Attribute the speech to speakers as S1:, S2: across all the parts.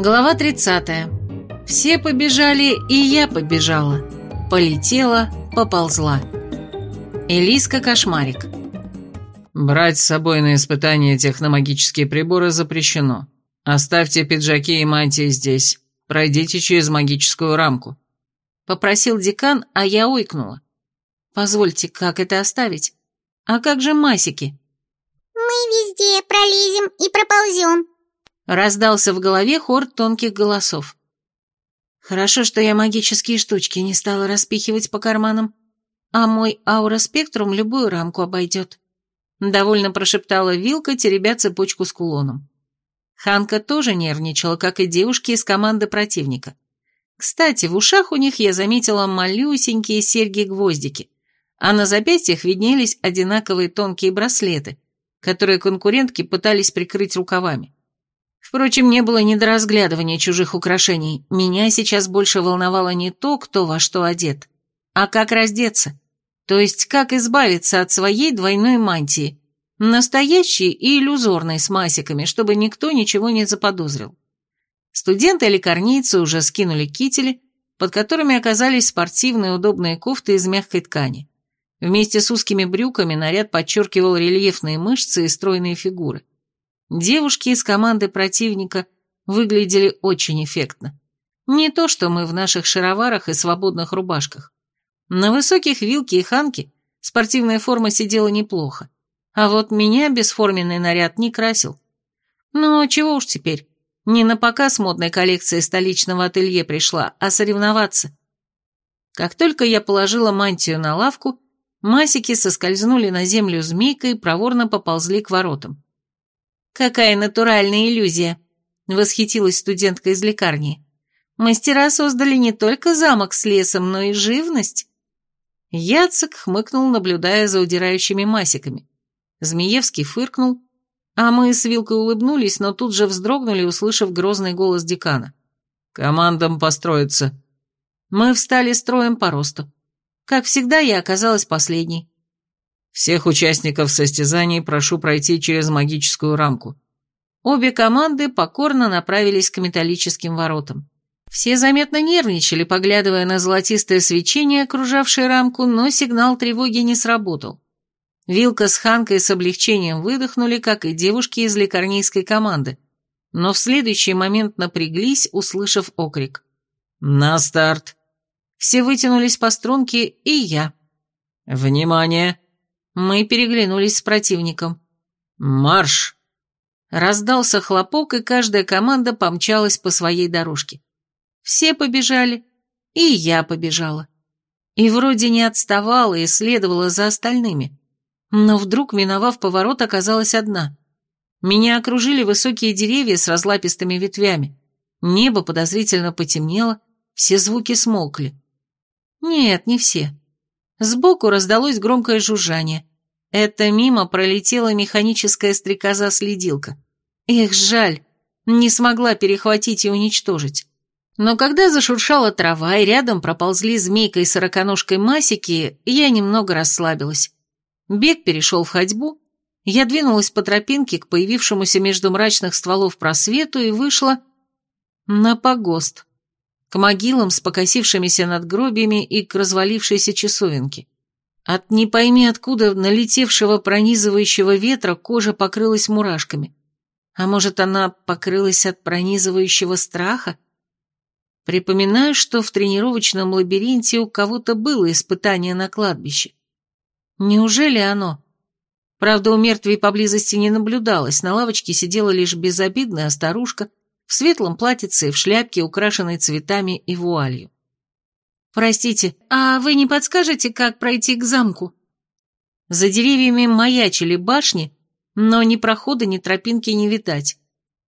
S1: Глава 30. Все побежали, и я побежала. Полетела, поползла. Элиска Кошмарик.
S2: Брать с собой на испытание техномагические приборы запрещено. Оставьте пиджаки и мантии здесь. Пройдите через магическую рамку.
S1: Попросил декан, а я ойкнула. Позвольте, как это оставить? А как же масики?
S3: Мы везде пролезем и проползем.
S1: Раздался в голове хор тонких голосов. Хорошо, что я магические штучки не стала распихивать по карманам, а мой аура-спектрум любую рамку обойдет. Довольно прошептала Вилка, теребя цепочку с кулоном. Ханка тоже нервничала, как и девушки из команды противника. Кстати, в ушах у них я заметила малюсенькие серьги-гвоздики, а на запястьях виднелись одинаковые тонкие браслеты, которые конкурентки пытались прикрыть рукавами. Впрочем, не было ни до разглядывания чужих украшений. Меня сейчас больше волновало не то, кто во что одет, а как раздеться. То есть, как избавиться от своей двойной мантии, настоящей и иллюзорной с масиками, чтобы никто ничего не заподозрил. Студенты-лекарнийцы уже скинули кители, под которыми оказались спортивные удобные кофты из мягкой ткани. Вместе с узкими брюками наряд подчеркивал рельефные мышцы и стройные фигуры. Девушки из команды противника выглядели очень эффектно. Не то, что мы в наших шароварах и свободных рубашках. На высоких вилке и ханке спортивная форма сидела неплохо, а вот меня бесформенный наряд не красил. Но чего уж теперь, не на показ модной коллекции столичного ателье пришла, а соревноваться. Как только я положила мантию на лавку, масики соскользнули на землю змейкой и проворно поползли к воротам. «Какая натуральная иллюзия!» — восхитилась студентка из лекарни. «Мастера создали не только замок с лесом, но и живность». Яцек хмыкнул, наблюдая за удирающими масиками. Змеевский фыркнул, а мы с Вилкой улыбнулись, но тут же вздрогнули, услышав грозный голос декана.
S2: «Командам построиться».
S1: Мы встали строем по росту. Как всегда, я оказалась последней.
S2: Всех участников состязаний прошу пройти через магическую рамку.
S1: Обе команды покорно направились к металлическим воротам. Все заметно нервничали, поглядывая на золотистое свечение, окружавшее рамку, но сигнал тревоги не сработал. Вилка с Ханкой с облегчением выдохнули, как и девушки из лекарнийской команды, но в следующий момент напряглись, услышав окрик.
S2: «На старт!»
S1: Все вытянулись по струнке, и я.
S2: «Внимание!»
S1: Мы переглянулись с противником.
S2: «Марш!»
S1: Раздался хлопок, и каждая команда помчалась по своей дорожке. Все побежали, и я побежала. И вроде не отставала и следовала за остальными. Но вдруг, миновав поворот, оказалась одна. Меня окружили высокие деревья с разлапистыми ветвями. Небо подозрительно потемнело, все звуки смолкли. Нет, не все. Сбоку раздалось громкое жужжание. Это мимо пролетела механическая стрекоза-следилка. Эх, жаль, не смогла перехватить и уничтожить. Но когда зашуршала трава и рядом проползли змейкой и сороконожкой масики, я немного расслабилась. Бег перешел в ходьбу, я двинулась по тропинке к появившемуся между мрачных стволов просвету и вышла на погост, к могилам с покосившимися надгробиями и к развалившейся часовенке. От не пойми откуда налетевшего пронизывающего ветра кожа покрылась мурашками. А может, она покрылась от пронизывающего страха? Припоминаю, что в тренировочном лабиринте у кого-то было испытание на кладбище. Неужели оно? Правда, у мертвей поблизости не наблюдалось, на лавочке сидела лишь безобидная старушка в светлом платьице и в шляпке, украшенной цветами и вуалью. «Простите, а вы не подскажете, как пройти к замку?» За деревьями маячили башни, но ни прохода, ни тропинки не видать.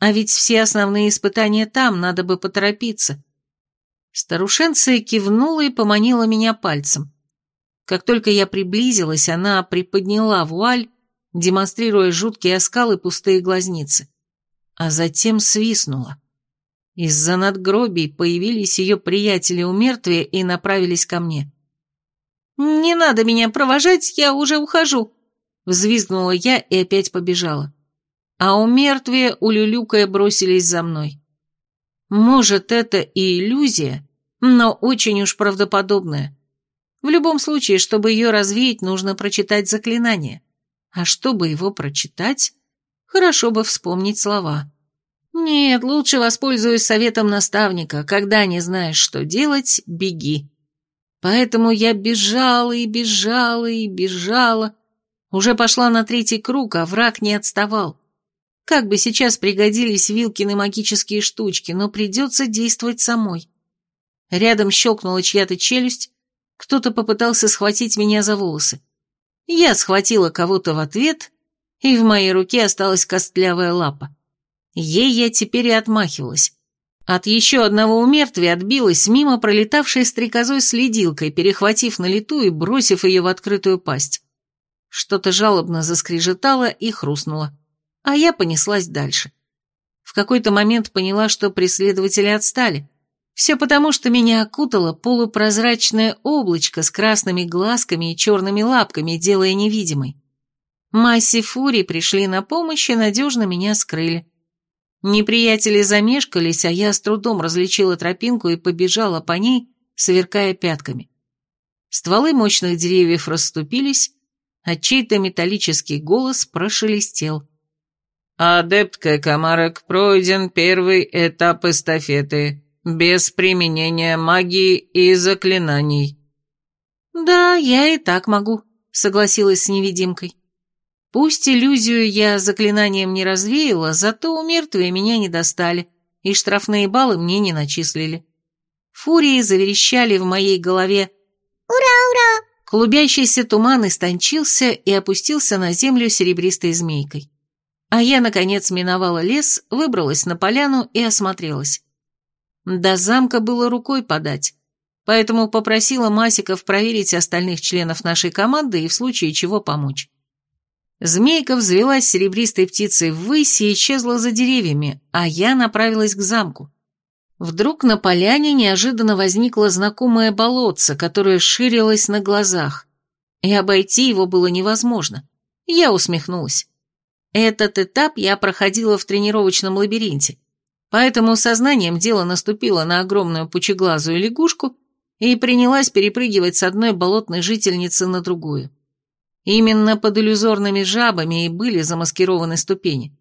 S1: А ведь все основные испытания там, надо бы поторопиться. Старушенция кивнула и поманила меня пальцем. Как только я приблизилась, она приподняла вуаль, демонстрируя жуткие оскалы и пустые глазницы. А затем свистнула. Из-за надгробий появились ее приятели у мертвия и направились ко мне. «Не надо меня провожать, я уже ухожу», — взвизгнула я и опять побежала. А у мертвия, улюлюкая, бросились за мной. Может, это и иллюзия, но очень уж правдоподобная. В любом случае, чтобы ее развеять, нужно прочитать заклинание. А чтобы его прочитать, хорошо бы вспомнить слова. Нет, лучше воспользуюсь советом наставника. Когда не знаешь, что делать, беги. Поэтому я бежала и бежала и бежала. Уже пошла на третий круг, а враг не отставал. Как бы сейчас пригодились Вилкины магические штучки, но придется действовать самой. Рядом щелкнула чья-то челюсть, кто-то попытался схватить меня за волосы. Я схватила кого-то в ответ, и в моей руке осталась костлявая лапа. Ей я теперь и отмахивалась. От еще одного умертвия отбилась мимо пролетавшей стрекозой следилкой, перехватив на лету и бросив ее в открытую пасть. Что-то жалобно заскрежетало и хрустнуло, а я понеслась дальше. В какой-то момент поняла, что преследователи отстали. Все потому, что меня окутало полупрозрачное облачко с красными глазками и черными лапками, делая невидимой. Масси фурий пришли на помощь и надежно меня скрыли. Неприятели замешкались, а я с трудом различила тропинку и побежала по ней, сверкая пятками. Стволы мощных деревьев расступились, а чей-то металлический голос прошелестел. «Адептка Комарок пройден первый этап эстафеты, без применения магии и заклинаний». «Да, я и так могу», — согласилась с невидимкой. Пусть иллюзию я заклинанием не развеяла, зато у мертвия меня не достали, и штрафные баллы мне не начислили. Фурии заверещали в моей голове
S3: «Ура, ура!»
S1: Клубящийся туман истончился и опустился на землю серебристой змейкой. А я, наконец, миновала лес, выбралась на поляну и осмотрелась. До замка было рукой подать, поэтому попросила Масиков проверить остальных членов нашей команды и в случае чего помочь. Змейка взвелась серебристой птицей ввысь и исчезла за деревьями, а я направилась к замку. Вдруг на поляне неожиданно возникло знакомое болотце, которое ширилось на глазах, и обойти его было невозможно. Я усмехнулась. Этот этап я проходила в тренировочном лабиринте, поэтому сознанием дела наступила на огромную пучеглазую лягушку и принялась перепрыгивать с одной болотной жительницы на другую. Именно под иллюзорными жабами и были замаскированы ступени.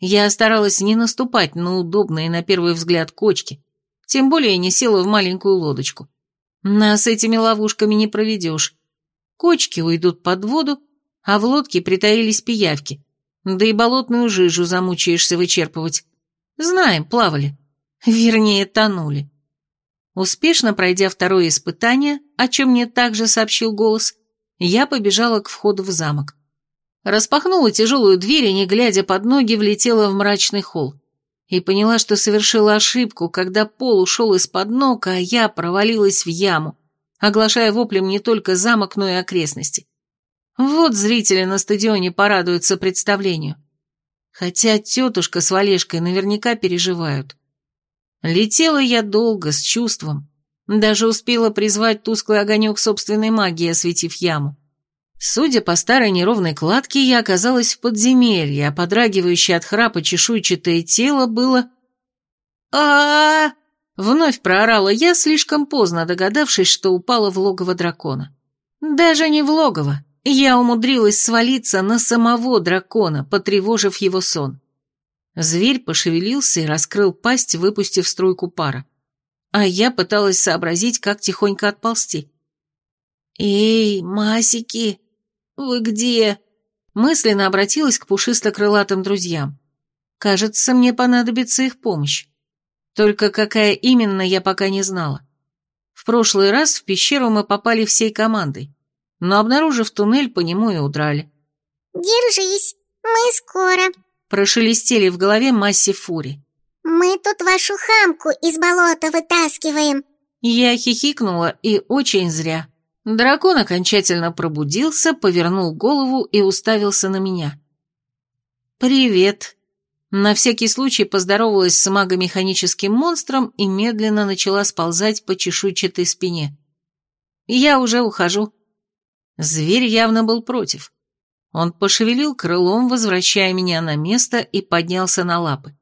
S1: Я старалась не наступать на удобные на первый взгляд кочки, тем более не села в маленькую лодочку. Нас этими ловушками не проведешь. Кочки уйдут под воду, а в лодке притаились пиявки, да и болотную жижу замучаешься вычерпывать. Знаем, плавали. Вернее, тонули. Успешно пройдя второе испытание, о чем мне также сообщил голос, я побежала к входу в замок. Распахнула тяжелую дверь и, не глядя под ноги, влетела в мрачный холл. И поняла, что совершила ошибку, когда пол ушел из-под ног, а я провалилась в яму, оглашая воплем не только замок, но и окрестности. Вот зрители на стадионе порадуются представлению. Хотя тетушка с Валешкой наверняка переживают. Летела я долго, с чувством, даже успела призвать тусклый огонек собственной магии, осветив яму. Судя по старой неровной кладке, я оказалась в подземелье, а подрагивающее от храпа чешуйчатое тело было... а, -а, -а Вновь проорала я, слишком поздно догадавшись, что упала в логово дракона. Даже не в логово. Я умудрилась свалиться на самого дракона, потревожив его сон. Зверь пошевелился и раскрыл пасть, выпустив струйку пара а я пыталась сообразить, как тихонько отползти. «Эй, масики, вы где?» Мысленно обратилась к пушисто-крылатым друзьям. «Кажется, мне понадобится их помощь. Только какая именно, я пока не знала. В прошлый раз в пещеру мы попали всей командой, но, обнаружив туннель, по нему и удрали».
S3: «Держись, мы скоро», –
S1: прошелестели в голове массе фури.
S3: «Мы тут вашу хамку из болота вытаскиваем!»
S1: Я хихикнула, и очень зря. Дракон окончательно пробудился, повернул голову и уставился на меня. «Привет!» На всякий случай поздоровалась с магомеханическим монстром и медленно начала сползать по чешуйчатой спине. «Я уже ухожу». Зверь явно был против. Он пошевелил крылом, возвращая меня на место, и поднялся на лапы.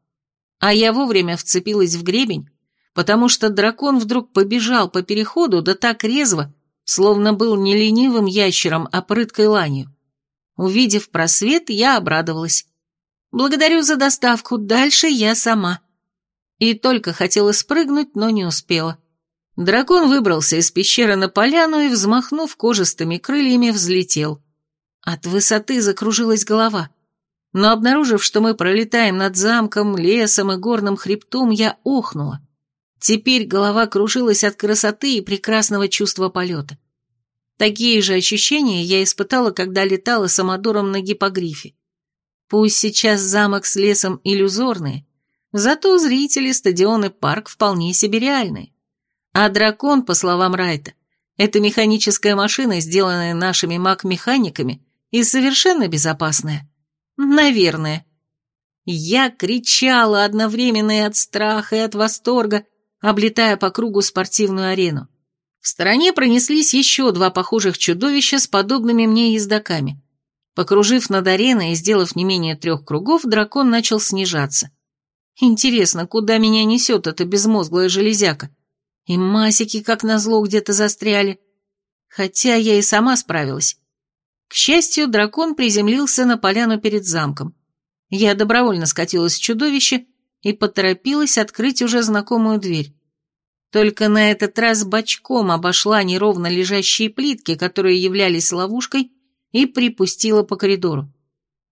S1: А я вовремя вцепилась в гребень, потому что дракон вдруг побежал по переходу, да так резво, словно был не ленивым ящером, а прыткой ланью. Увидев просвет, я обрадовалась. «Благодарю за доставку, дальше я сама». И только хотела спрыгнуть, но не успела. Дракон выбрался из пещеры на поляну и, взмахнув кожистыми крыльями, взлетел. От высоты закружилась голова. Но обнаружив, что мы пролетаем над замком, лесом и горным хребтом, я охнула. Теперь голова кружилась от красоты и прекрасного чувства полета. Такие же ощущения я испытала, когда летала самодуром на гипогрифе. Пусть сейчас замок с лесом иллюзорные, зато зрители, стадион и парк вполне себе реальные. А дракон, по словам Райта, это механическая машина, сделанная нашими маг-механиками и совершенно безопасная. Наверное. Я кричала одновременно и от страха, и от восторга, облетая по кругу спортивную арену. В стороне пронеслись еще два похожих чудовища с подобными мне ездаками. Покружив над ареной и сделав не менее трех кругов, дракон начал снижаться. Интересно, куда меня несет эта безмозглая железяка? И масики, как назло, где-то застряли. Хотя я и сама справилась. К счастью, дракон приземлился на поляну перед замком. Я добровольно скатилась в чудовище и поторопилась открыть уже знакомую дверь. Только на этот раз бочком обошла неровно лежащие плитки, которые являлись ловушкой, и припустила по коридору.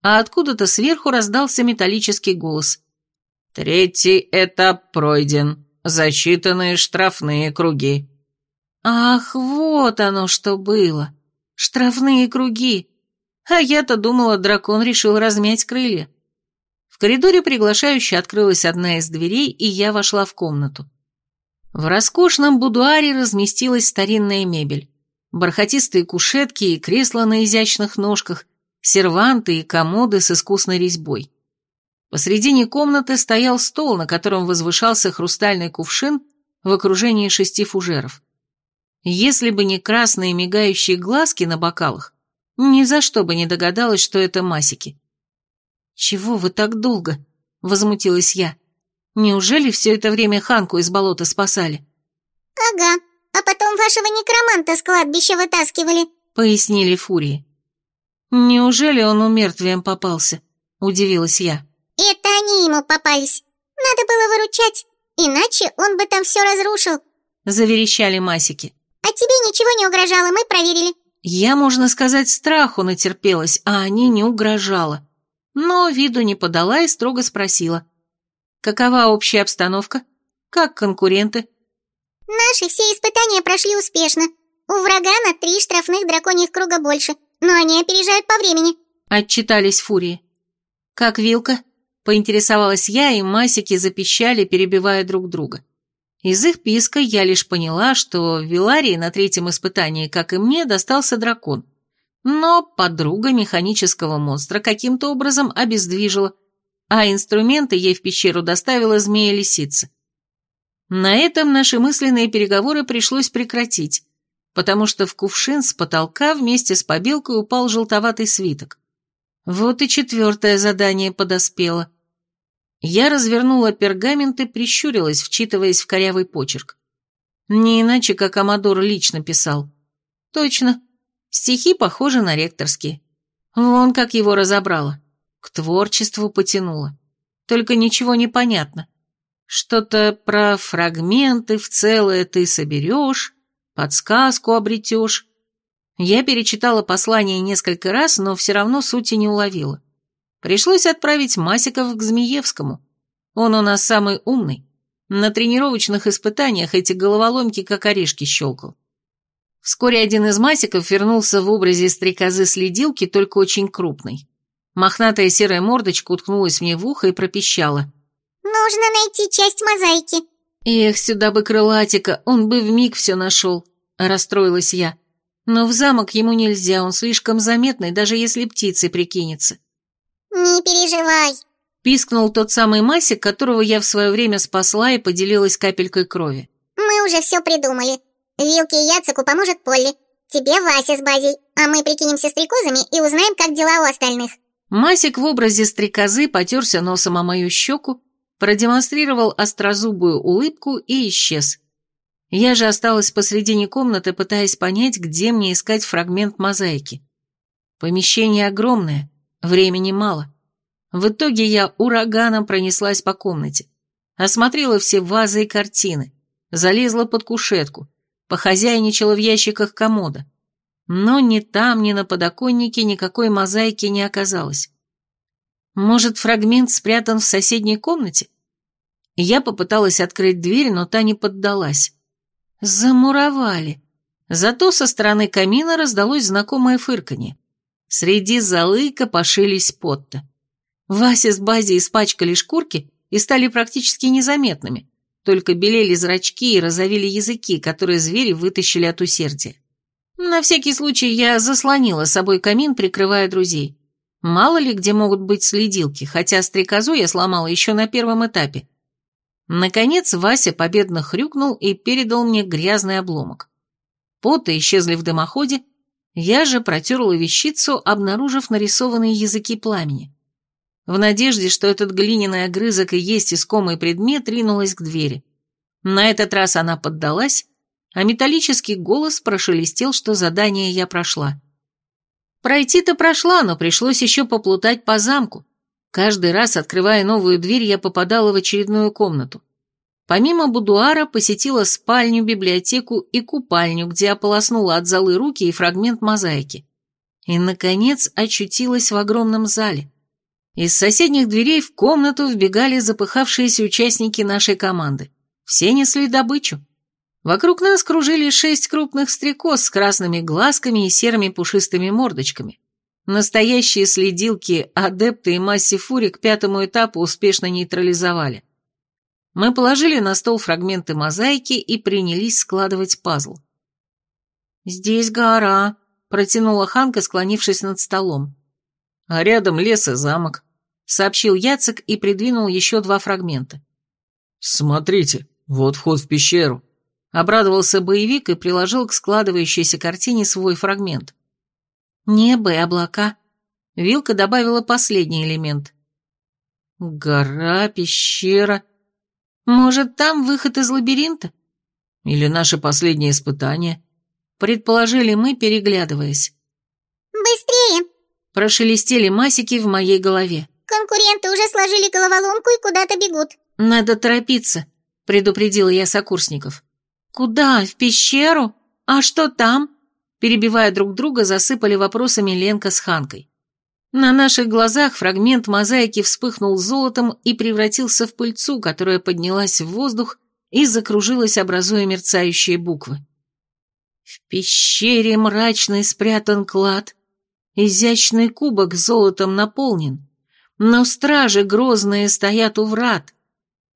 S1: А откуда-то сверху раздался металлический голос. «Третий этап пройден. Засчитанные штрафные круги». «Ах, вот оно что было! Штрафные круги! А я-то думала, дракон решил размять крылья». В коридоре приглашающе открылась одна из дверей, и я вошла в комнату. В роскошном будуаре разместилась старинная мебель. Бархатистые кушетки и кресла на изящных ножках, серванты и комоды с искусной резьбой. Посредине комнаты стоял стол, на котором возвышался хрустальный кувшин в окружении шести фужеров. Если бы не красные мигающие глазки на бокалах, ни за что бы не догадалась, что это масики. «Чего вы так долго?» — возмутилась я. «Неужели все это время Ханку из болота спасали?»
S3: «Ага, а потом вашего некроманта с кладбища вытаскивали», —
S1: пояснили Фурии. «Неужели он умертвием попался?» — удивилась я.
S3: «Это они ему попались. Надо было выручать, иначе он бы там все разрушил», —
S1: заверещали масики.
S3: «А тебе ничего не угрожало, мы проверили».
S1: Я, можно сказать, страху натерпелась, а они не угрожала но виду не подала и строго спросила. «Какова общая обстановка? Как конкуренты?»
S3: «Наши все испытания прошли успешно. У врага на три штрафных драконьих круга больше, но они опережают по времени», —
S1: отчитались фурии. «Как вилка?» — поинтересовалась я, и масики запищали, перебивая друг друга. Из их писка я лишь поняла, что в Виларии на третьем испытании, как и мне, достался дракон — но подруга механического монстра каким-то образом обездвижила, а инструменты ей в пещеру доставила змея-лисица. На этом наши мысленные переговоры пришлось прекратить, потому что в кувшин с потолка вместе с побелкой упал желтоватый свиток. Вот и четвертое задание подоспело. Я развернула пергамент и прищурилась, вчитываясь в корявый почерк. Не иначе, как Амадор лично писал. Точно, Стихи похожи на ректорские. Вон как его разобрала. К творчеству потянула. Только ничего не понятно. Что-то про фрагменты в целое ты соберешь, подсказку обретешь. Я перечитала послание несколько раз, но все равно сути не уловила. Пришлось отправить Масиков к Змеевскому. Он у нас самый умный. На тренировочных испытаниях эти головоломки как орешки щелкал. Вскоре один из масиков вернулся в образе стрекозы-следилки, только очень крупной. Мохнатая серая мордочка уткнулась мне в ухо и пропищала.
S3: «Нужно найти часть мозаики».
S1: «Эх, сюда бы крылатика, он бы вмиг все нашел», — расстроилась я. «Но в замок ему нельзя, он слишком заметный, даже если птицей прикинется».
S3: «Не переживай», —
S1: пискнул тот самый масик, которого я в свое время спасла и поделилась капелькой крови.
S3: «Мы уже все придумали. Вилке и Яцику поможет Полли. Тебе Вася с Базей, а мы прикинемся стрекозами и узнаем, как дела у остальных».
S1: Масик в образе стрекозы потерся носом о мою щеку, продемонстрировал острозубую улыбку и исчез. Я же осталась посредине комнаты, пытаясь понять, где мне искать фрагмент мозаики. Помещение огромное, времени мало. В итоге я ураганом пронеслась по комнате. Осмотрела все вазы и картины, залезла под кушетку, похозяйничала в ящиках комода. Но ни там, ни на подоконнике никакой мозаики не оказалось. Может, фрагмент спрятан в соседней комнате? Я попыталась открыть дверь, но та не поддалась. Замуровали. Зато со стороны камина раздалось знакомое фырканье. Среди золы копошились потто. Вася с Бази испачкали шкурки и стали практически незаметными, только белели зрачки и розовели языки, которые звери вытащили от усердия. На всякий случай я заслонила собой камин, прикрывая друзей. Мало ли где могут быть следилки, хотя стрекозу я сломала еще на первом этапе. Наконец Вася победно хрюкнул и передал мне грязный обломок. Поты исчезли в дымоходе, я же протерла вещицу, обнаружив нарисованные языки пламени. В надежде, что этот глиняный огрызок и есть искомый предмет, ринулась к двери. На этот раз она поддалась, а металлический голос прошелестел, что задание я прошла. Пройти-то прошла, но пришлось еще поплутать по замку. Каждый раз, открывая новую дверь, я попадала в очередную комнату. Помимо будуара посетила спальню, библиотеку и купальню, где ополоснула от золы руки и фрагмент мозаики. И, наконец, очутилась в огромном зале. Из соседних дверей в комнату вбегали запыхавшиеся участники нашей команды. Все несли добычу. Вокруг нас кружили шесть крупных стрекоз с красными глазками и серыми пушистыми мордочками. Настоящие следилки, адепты и массе фури к пятому этапу успешно нейтрализовали. Мы положили на стол фрагменты мозаики и принялись складывать пазл. «Здесь гора», — протянула Ханка, склонившись над столом. «А рядом лес и замок», — сообщил Яцек и придвинул еще два фрагмента.
S2: «Смотрите, вот вход в пещеру», Обрадовался боевик и приложил к складывающейся картине свой фрагмент.
S1: Небо и облака. Вилка добавила последний элемент.
S2: Гора, пещера.
S1: Может, там выход из лабиринта?
S2: Или наше последнее испытание?
S1: Предположили мы, переглядываясь.
S3: «Быстрее!»
S1: Прошелестели масики в моей голове.
S3: «Конкуренты уже сложили головоломку и куда-то бегут».
S1: «Надо торопиться», — предупредила я сокурсников. «Куда? В пещеру? А что там?» Перебивая друг друга, засыпали вопросами Ленка с Ханкой. На наших глазах фрагмент мозаики вспыхнул золотом и превратился в пыльцу, которая поднялась в воздух и закружилась, образуя мерцающие буквы. В пещере мрачный спрятан клад, изящный кубок золотом наполнен, но стражи грозные стоят у врат,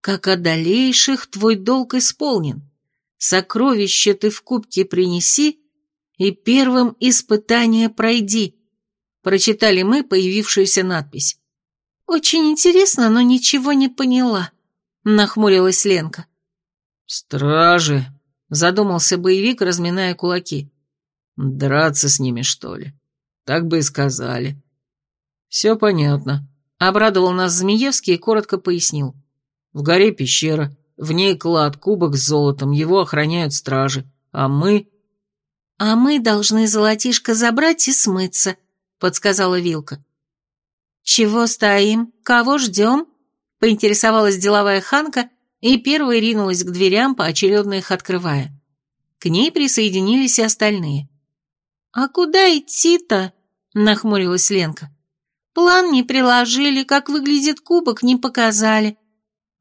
S1: как одолейших твой долг исполнен сокровище ты в кубке принеси и первым испытание пройди», прочитали мы появившуюся надпись. «Очень интересно, но ничего не поняла», нахмурилась Ленка.
S2: «Стражи», задумался боевик, разминая кулаки. «Драться с ними, что ли? Так бы и сказали». «Все понятно», — обрадовал нас Змеевский и коротко пояснил. «В горе пещера, в ней клад, кубок с золотом, его охраняют стражи. А мы...»
S1: «А мы должны золотишко забрать и смыться», — подсказала Вилка. «Чего стоим? Кого ждем?» — поинтересовалась деловая Ханка и первой ринулась к дверям, поочередно их открывая. К ней присоединились и остальные. «А куда идти-то?» — нахмурилась Ленка. «План не приложили, как выглядит кубок, не показали.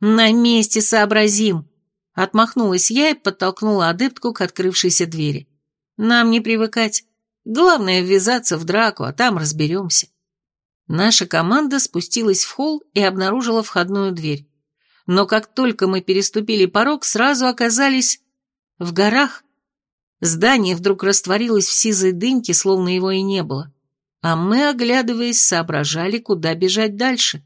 S1: «На месте сообразим!» Отмахнулась я и подтолкнула адептку к открывшейся двери. «Нам не привыкать. Главное ввязаться в драку, а там разберемся». Наша команда спустилась в холл и обнаружила входную дверь. Но как только мы переступили порог, сразу оказались в горах. Здание вдруг растворилось в сизой дымке, словно его и не было. А мы, оглядываясь, соображали, куда бежать дальше.